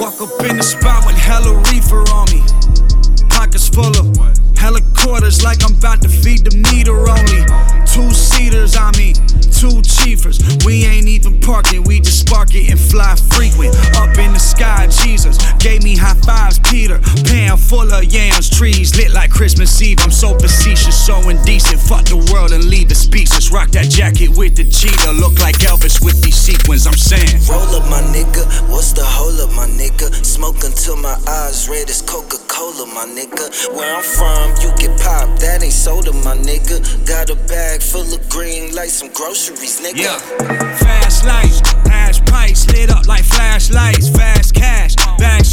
up in the spot with hella reefer on me. Pockets full of hella quarters like I'm about to feed the meter only. Two seaters, I mean, two chiefers. We ain't even parking, we just spark it and fly frequent. Up in the sky, Jesus gave me high fives, Peter. Pan full of yams, trees lit like Christmas Eve. I'm so facetious, so indecent. Fuck the world and leave speechless. Rock that jacket with the cheetah. Look like Elvis with these sequins, I'm saying. Roll up, my nigga. What's the hold up, my nigga? Smoke until my eyes red as Coca Cola, my nigga. Where I'm from, you get popped. That ain't soda, my nigga. Got a bag full of green like some groceries, nigga. Yeah. Fast lights, hash pipes lit up like flashlights. Fast cash, bag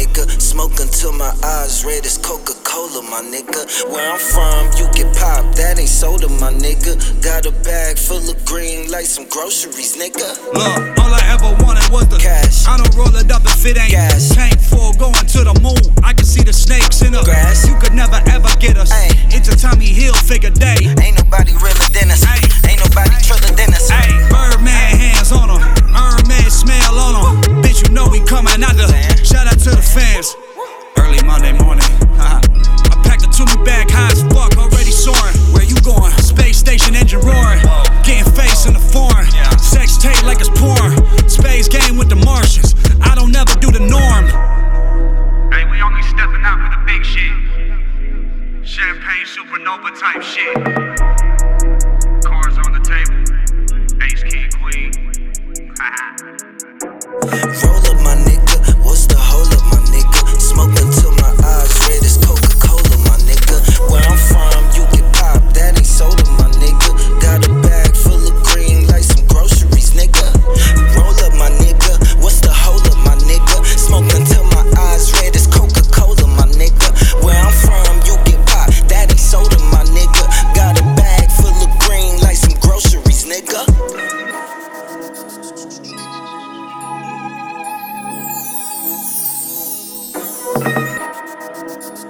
nigga? Smoke until my eyes red as Coca Cola, my nigga. Where I'm from, you get popped. That ain't soda, my nigga. Got a bag full of green like some groceries, nigga. Look, all I ever wanted was the Cash. I don't roll it up if it ain't Gas. Tank full going to the moon. I can see fans. Early Monday morning, I packed a Tumi bag high as fuck, already soaring. Where you going? Space station engine roaring. Getting face in the foreign. Sex tape like it's porn. Space game with the Martians. I don't ever do the norm. Hey, we only stepping out for the big shit. Champagne supernova type shit. Cars on the table. Ace King Queen.